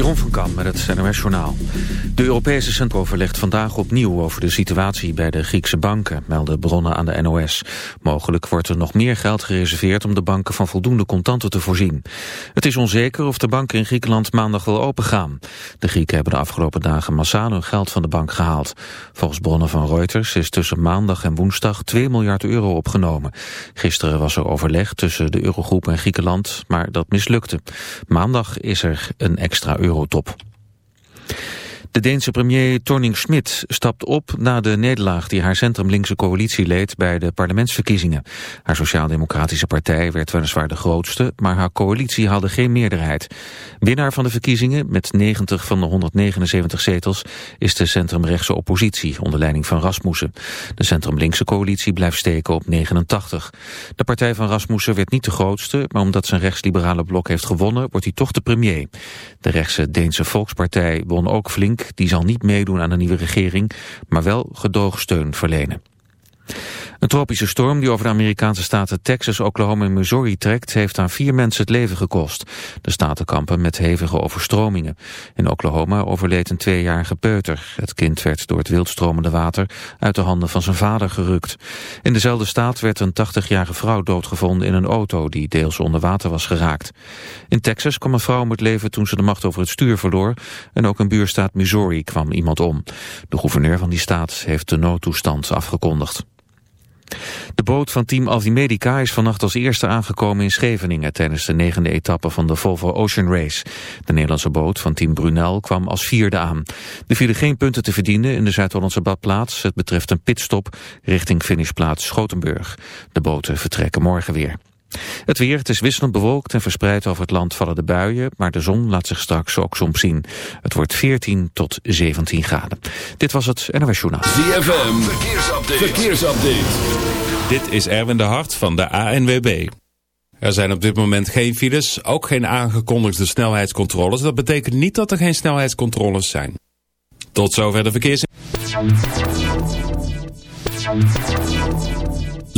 Jeroen van Kam met het NOS Journaal. De Europese Centraal overlegt vandaag opnieuw over de situatie bij de Griekse banken, melden bronnen aan de NOS. Mogelijk wordt er nog meer geld gereserveerd om de banken van voldoende contanten te voorzien. Het is onzeker of de banken in Griekenland maandag wel opengaan. De Grieken hebben de afgelopen dagen massaal hun geld van de bank gehaald. Volgens bronnen van Reuters is tussen maandag en woensdag 2 miljard euro opgenomen. Gisteren was er overleg tussen de Eurogroep en Griekenland, maar dat mislukte. Maandag is er een extra eurotop. De Deense premier Torning Schmidt stapt op na de nederlaag die haar centrum-linkse coalitie leed bij de parlementsverkiezingen. Haar sociaal-democratische partij werd weliswaar de grootste, maar haar coalitie haalde geen meerderheid. Winnaar van de verkiezingen met 90 van de 179 zetels is de centrumrechtse oppositie onder leiding van Rasmussen. De centrum-linkse coalitie blijft steken op 89. De partij van Rasmussen werd niet de grootste, maar omdat zijn rechtsliberale blok heeft gewonnen, wordt hij toch de premier. De rechtse Deense Volkspartij won ook flink die zal niet meedoen aan de nieuwe regering, maar wel gedoogsteun verlenen. Een tropische storm die over de Amerikaanse staten Texas, Oklahoma en Missouri trekt, heeft aan vier mensen het leven gekost. De staten kampen met hevige overstromingen. In Oklahoma overleed een tweejarige peuter. Het kind werd door het wildstromende water uit de handen van zijn vader gerukt. In dezelfde staat werd een 80-jarige vrouw doodgevonden in een auto die deels onder water was geraakt. In Texas kwam een vrouw om het leven toen ze de macht over het stuur verloor. En ook in buurstaat Missouri kwam iemand om. De gouverneur van die staat heeft de noodtoestand afgekondigd. De boot van team Altimedica is vannacht als eerste aangekomen in Scheveningen tijdens de negende etappe van de Volvo Ocean Race. De Nederlandse boot van team Brunel kwam als vierde aan. Er vielen geen punten te verdienen in de Zuid-Hollandse badplaats. Het betreft een pitstop richting finishplaats Schotenburg. De boten vertrekken morgen weer. Het weer, het is wisselend bewolkt en verspreid over het land vallen de buien, maar de zon laat zich straks ook soms zien. Het wordt 14 tot 17 graden. Dit was het NOS Journaal. ZFM, verkeersupdate. verkeersupdate. Dit is Erwin de Hart van de ANWB. Er zijn op dit moment geen files, ook geen aangekondigde snelheidscontroles. Dat betekent niet dat er geen snelheidscontroles zijn. Tot zover de verkeers...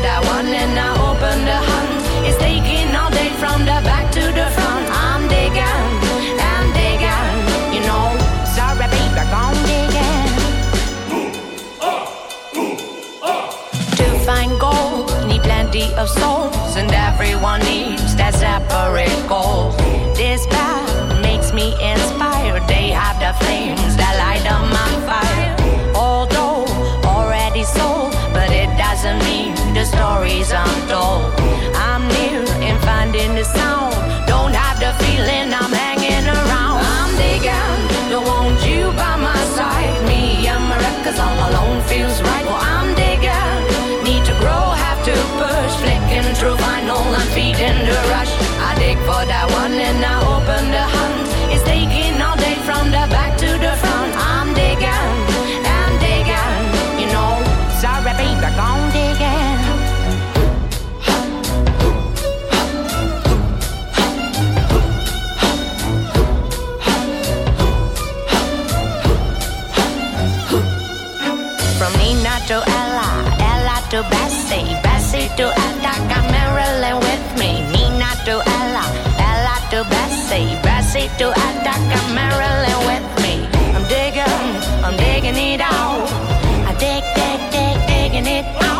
I that one and I open the hunt. It's taking all day from the back to the front. I'm digging and digging, you know. Sorry, baby, gone digging. To find gold, need plenty of souls, and everyone needs that separate goal. This path makes me inspired. They have the flames the stories untold. I'm near in finding the sound. Don't have the feeling I'm hanging around. I'm digging, don't want you by my side. Me and my records all alone feels right. Well, I'm digging, need to grow, have to push. Flicking through vinyl and feeding the rush. I dig for that one and I to Bessie, to Attica, Marilyn with me. I'm digging, I'm digging it out. I dig, dig, dig, digging it out.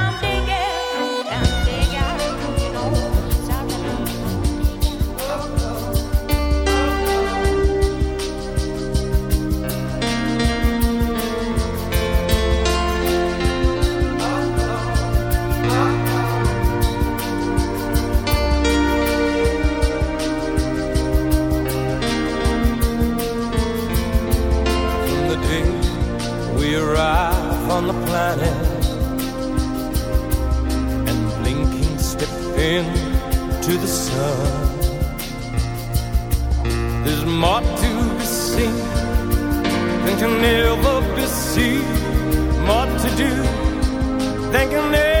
Planet and blinking step into the sun. There's more to be seen than can ever be seen, more to do than can ever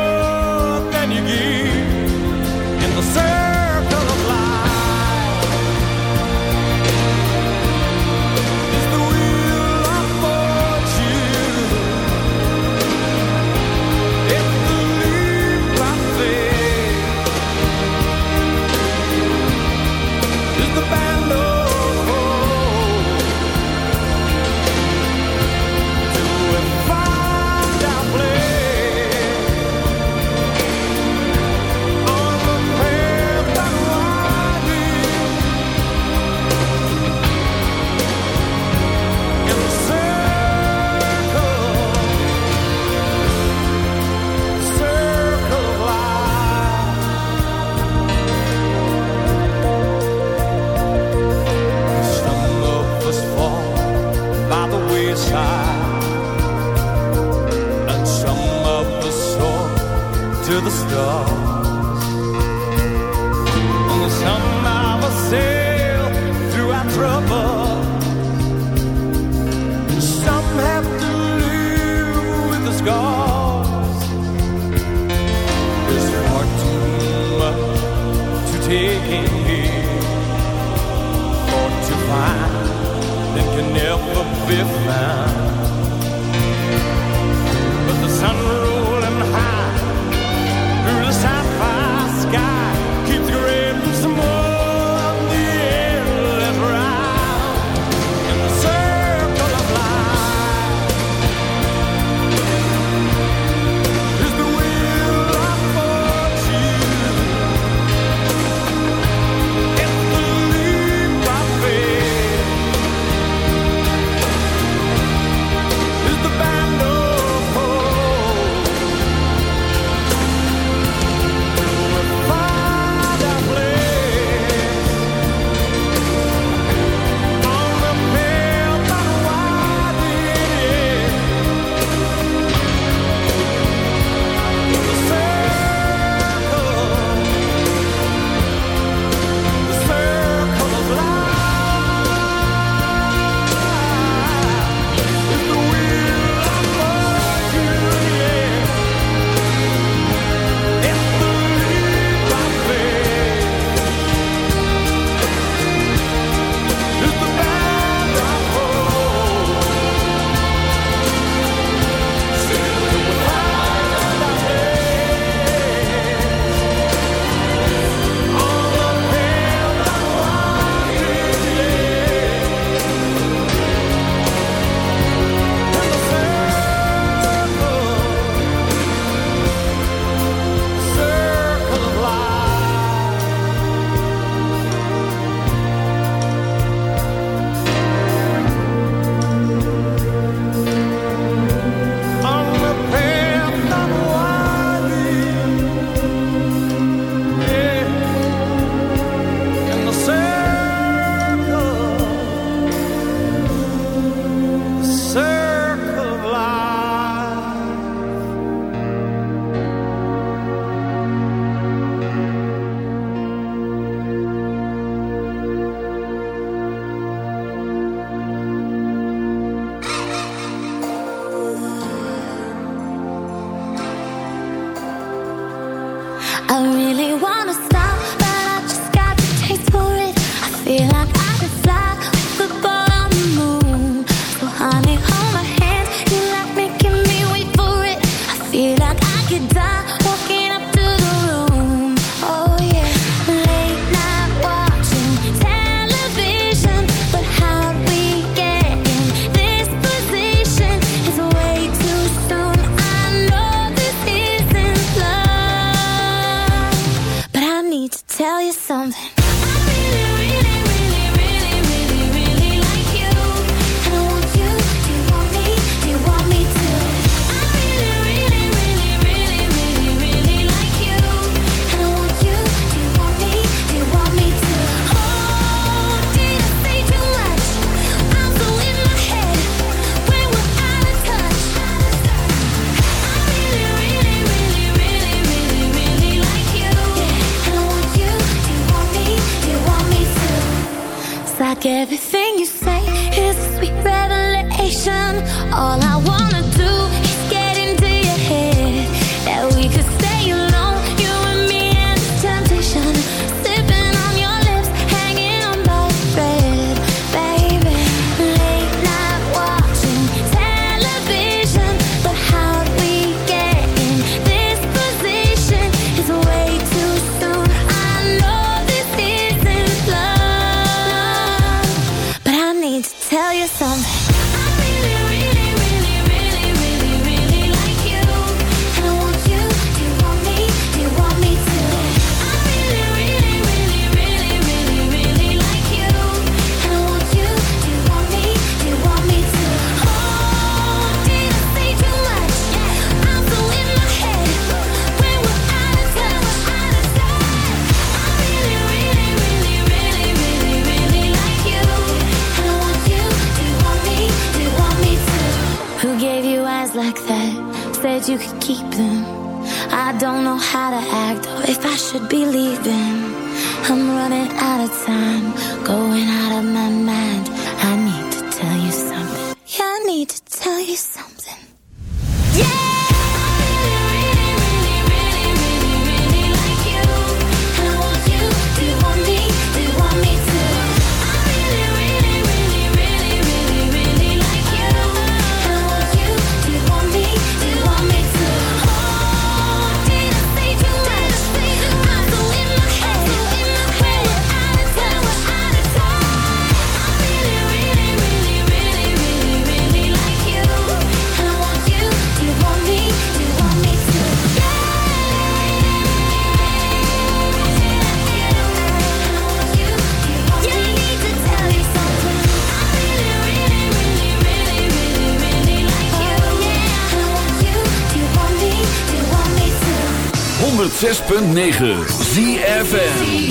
106.9 ZFN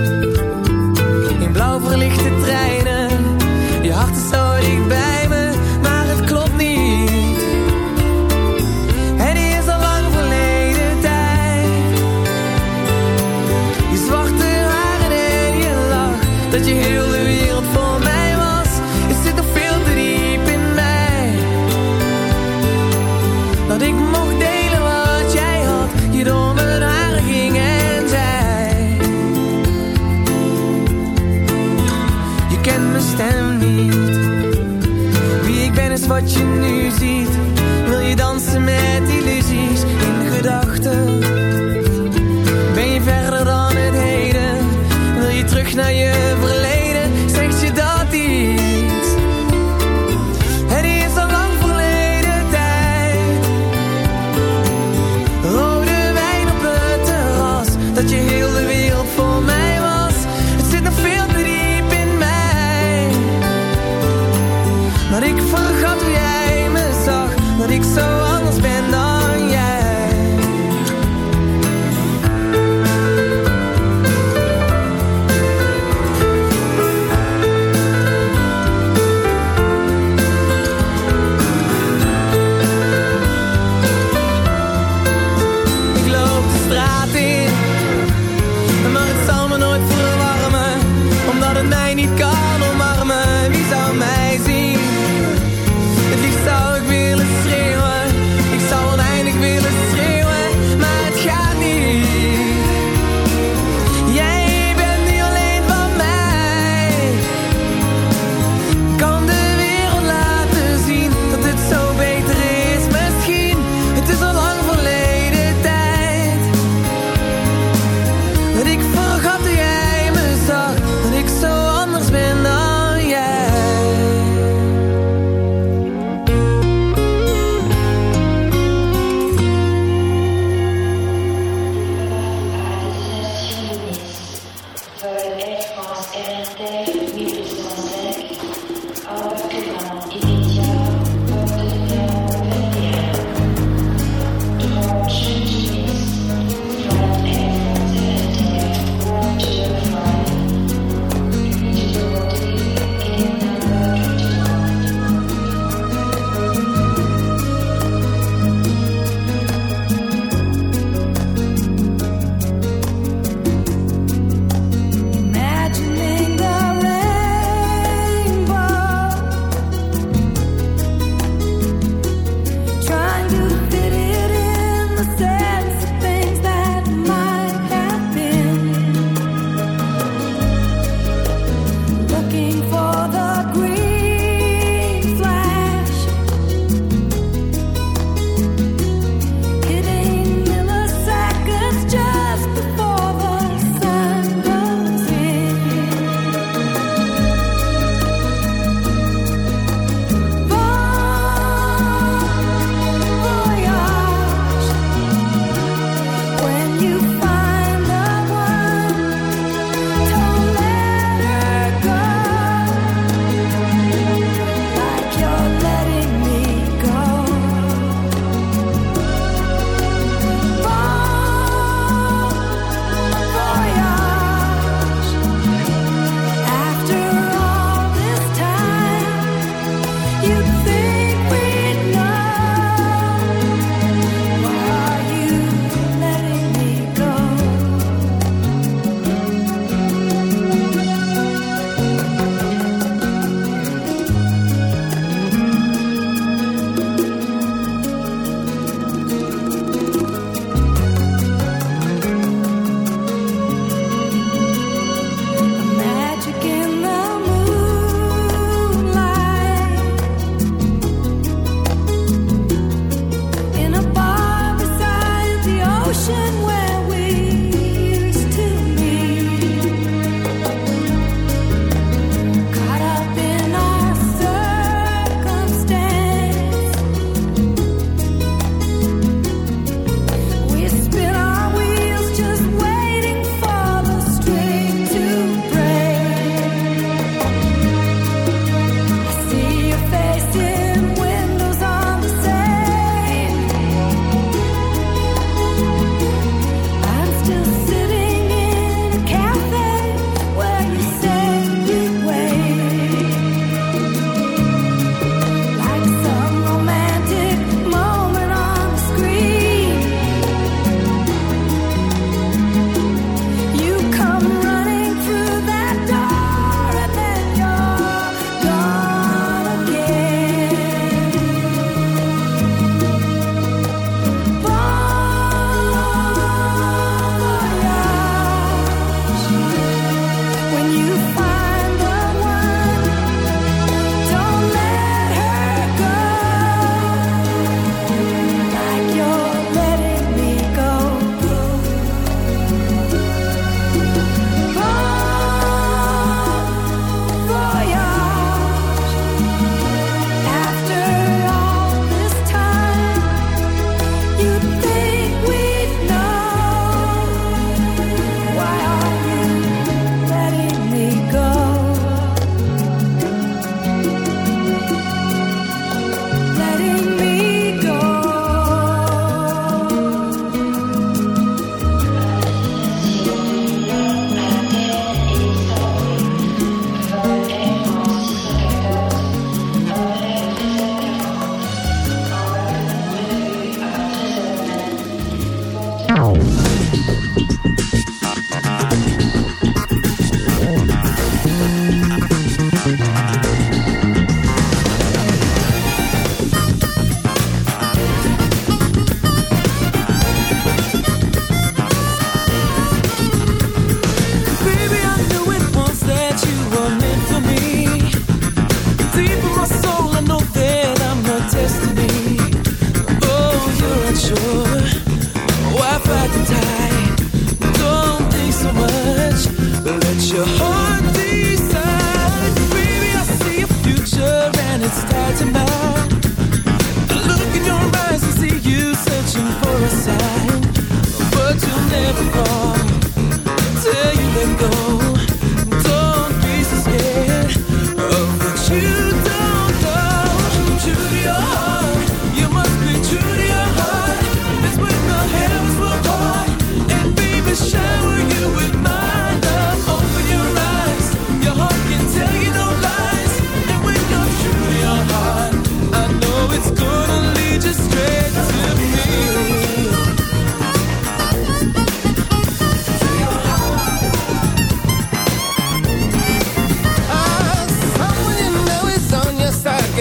dat je heel de wereld voor mij was. Het zit nog veel te diep in mij. Dat ik mocht delen wat jij had, je door mijn haren ging en zei. Je kent mijn stem niet, wie ik ben is wat je nu ziet.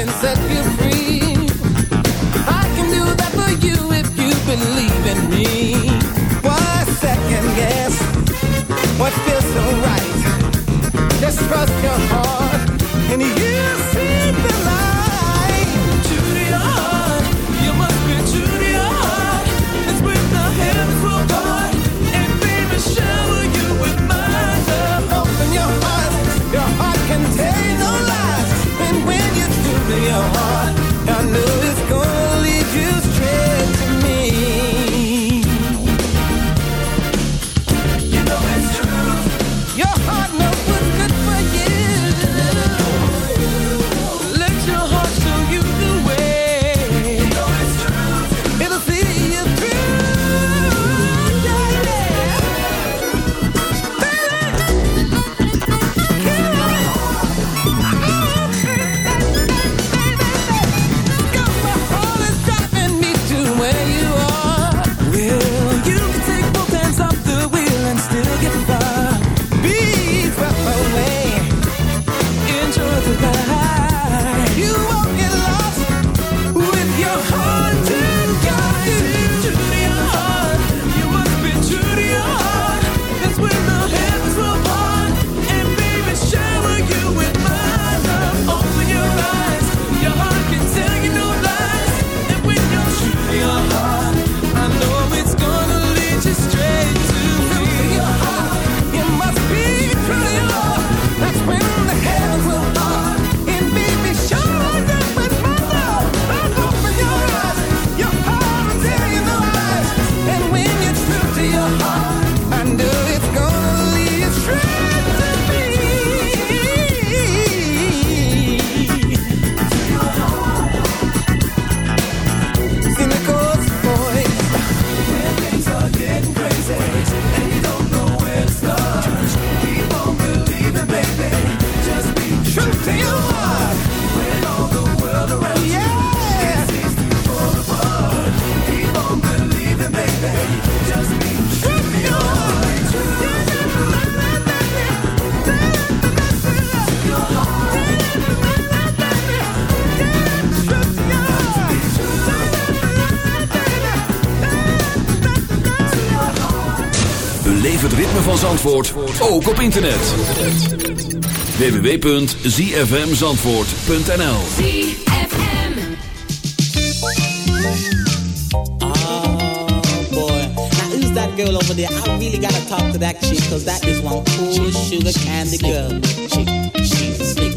can set you free. ook op internet. www.zfmzandvoort.nl ZFM Oh ah, boy, now who's that girl over there? I really gotta talk to that chick Cause that is one cool sugar candy girl. Chick, she's slick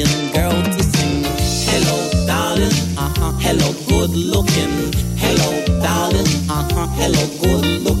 Italian girl to sing. Hello, darling. Uh-huh. Hello, good looking. Hello, darling. Uh-huh. Hello, good looking.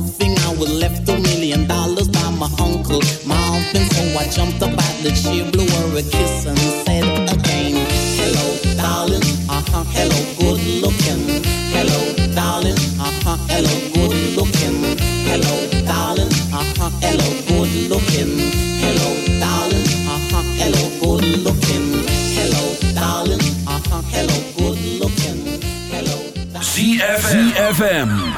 golfing. I was left a million dollars by my uncle Marvin. So I jumped up at the chair, blew her a kiss, and said again, Hello, darling. Uh huh, hello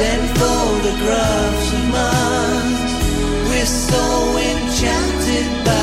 Send photographs of Mars. We're so enchanted by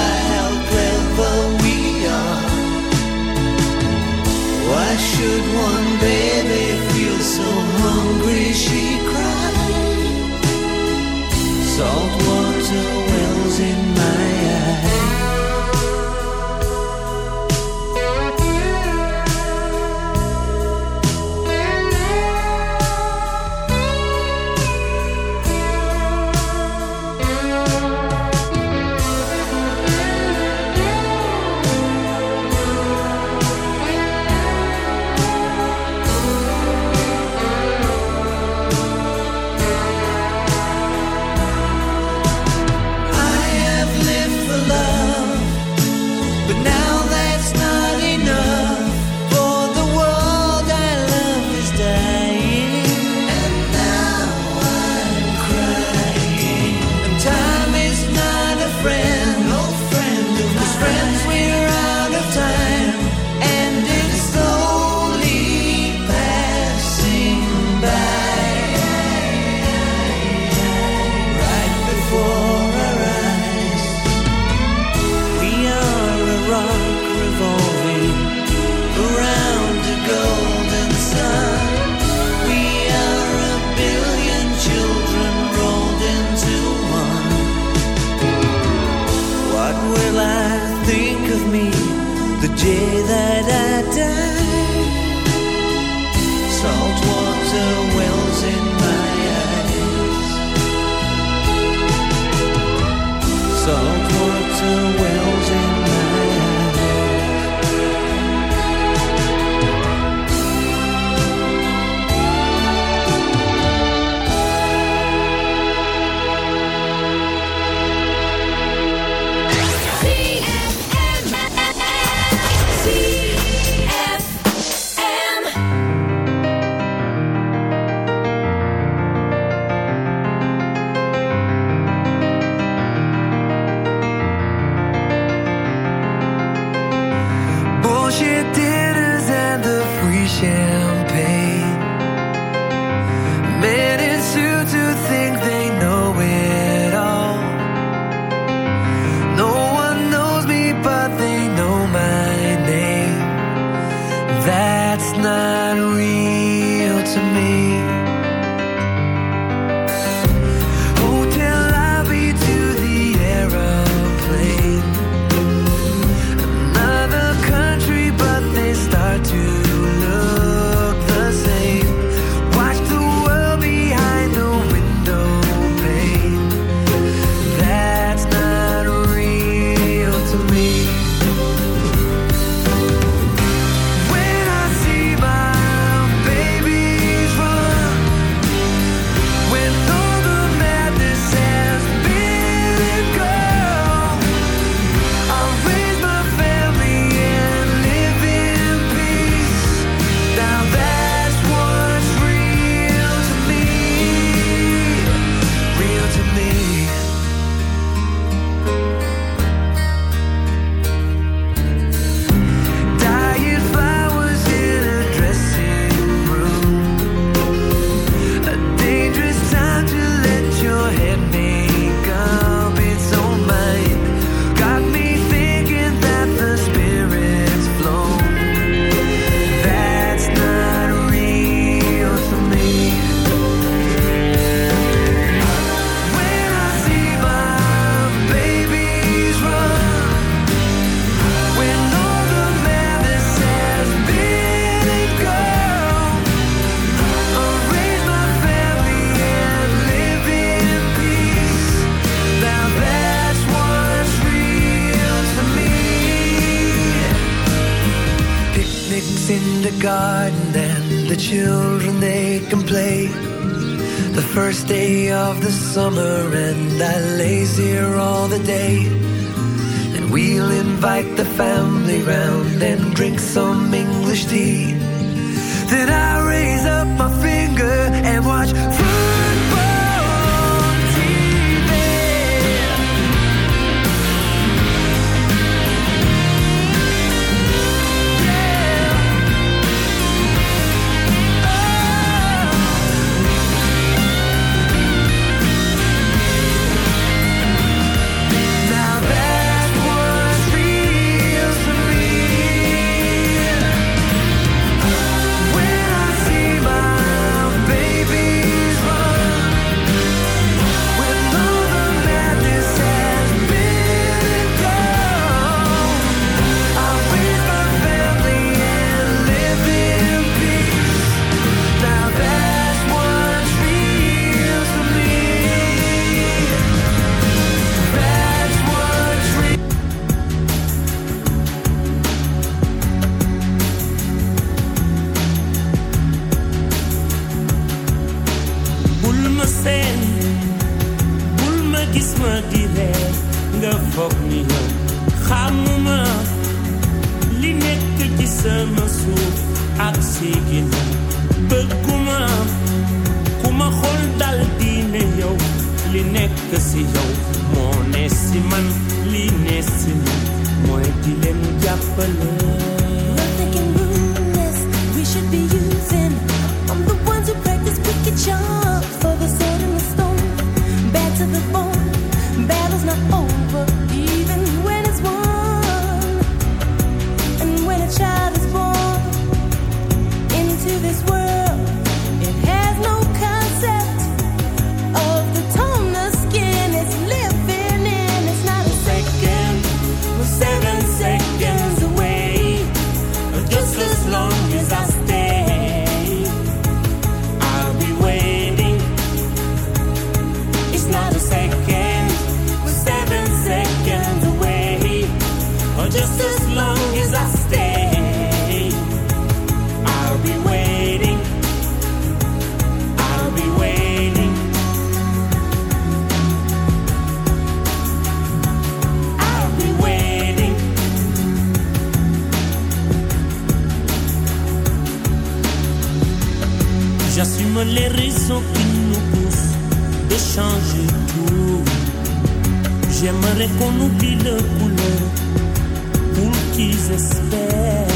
désespère.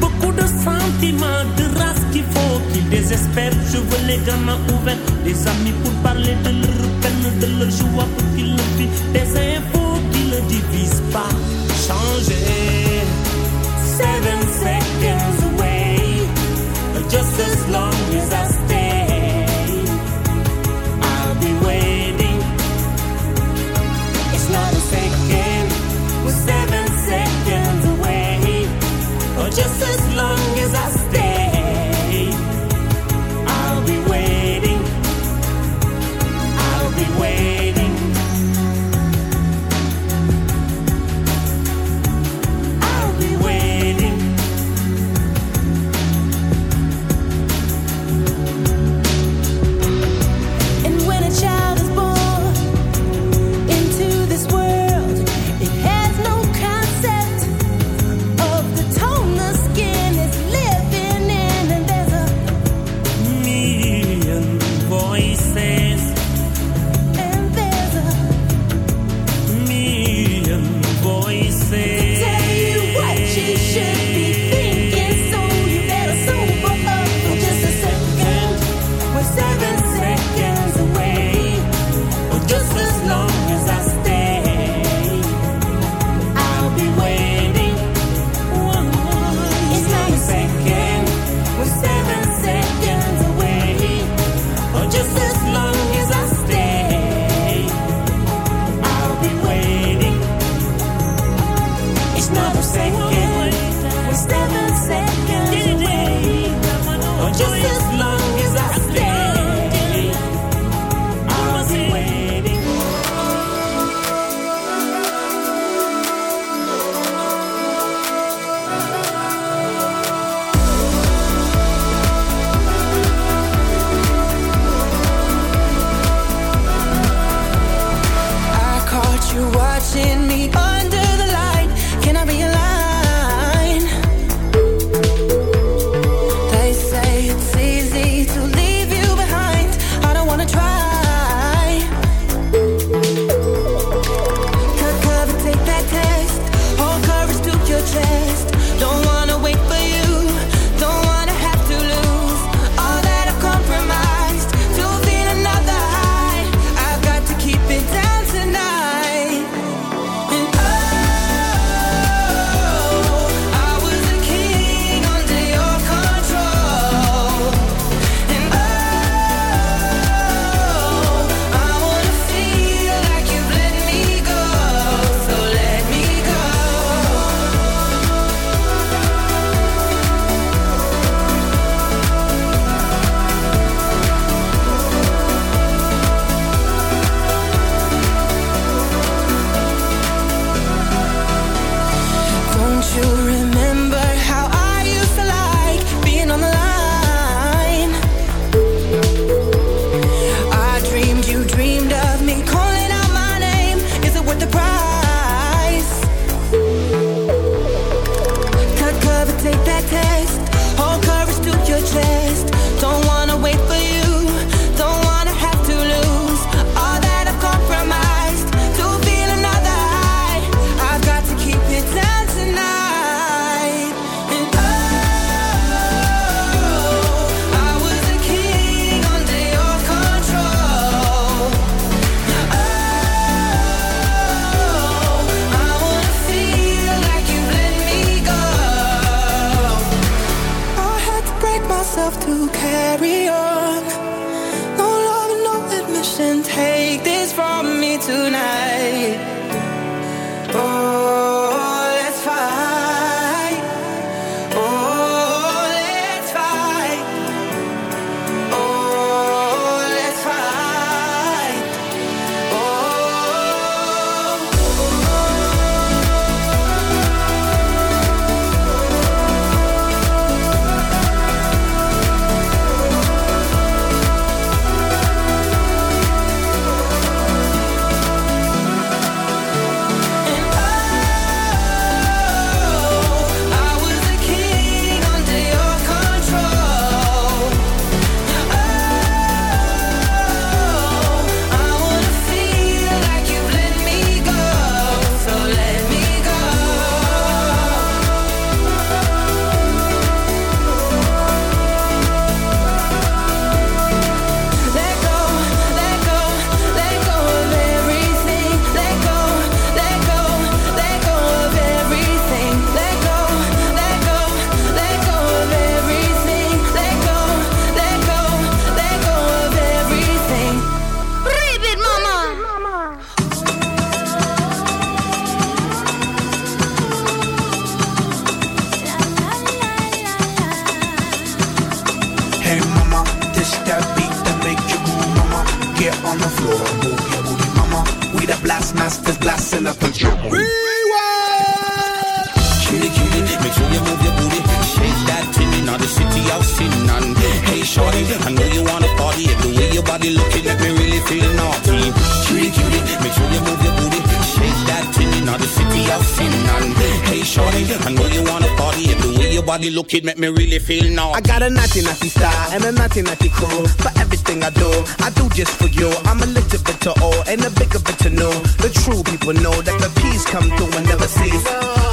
Beaucoup de sentiments, de race qu'il faut qu'ils désespèrent. Je veux les gamins ouverts, amis pour parler de leur peine, de leur joie pour qu'ils le vivent. Des infos qui ne divisent pas. Changer. Seven seconds away, just as long. On the floor, move your booty, mama. We the blast masters, blasting up the drum. Cutie, cutie, make sure you move your booty. Shake that thing in the city sin. And hey, shorty, I know you wanna party. The way your body looking make me really feel naughty. Cutie, cutie, make sure you move your booty. Shake that the city of sin. Hey, shorty, I know you wanna party. The way your body looking make me really feel naughty. I got a naughty naughty style and a naughty naughty crew. For everything I do, I do just for you. I'm a little bit to old and a bigger bit to know. The true people know that the peace come through and never cease.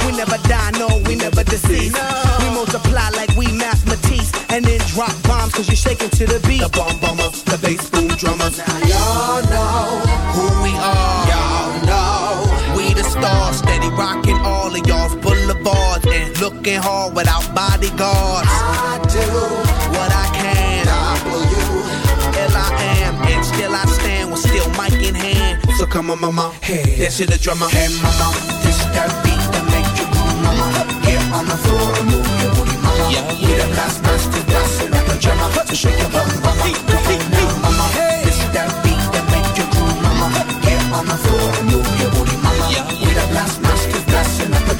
We never die, no, we never deceive. We multiply like we math Matisse and then drop bombs cause you're shaking to the beat. The bomb bombers, the bass boom drummers. Now y'all know y'all's and looking hard without bodyguards. I do what I can. W L I am, and still I stand with still mic in hand. So come on, mama, hey, this is the drummer. Hey, mama, this that beat that make you move, mama. Get on the floor and move your booty, mama. Yeah, yeah. We the last master, blasting up the drummer. So shake your bum, mama.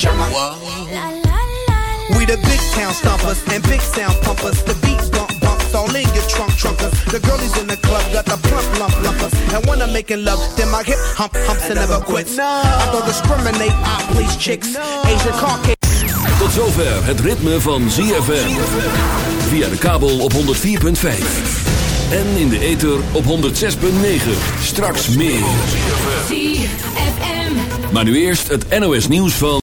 Drummer. We the big town stompers and big sound pumpers. The beat bump bumps all in your trunk trunkers. The girlies in the club got the plump lump lumpers. And when I'm making love, then my hip hump humps and never quits. I don't discriminate, I please chicks. Asian Caucasian. Tot zover het ritme van ZFM. Via de kabel op 104.5. En in de ether op 106.9. Straks meer. Maar nu eerst het NOS nieuws van...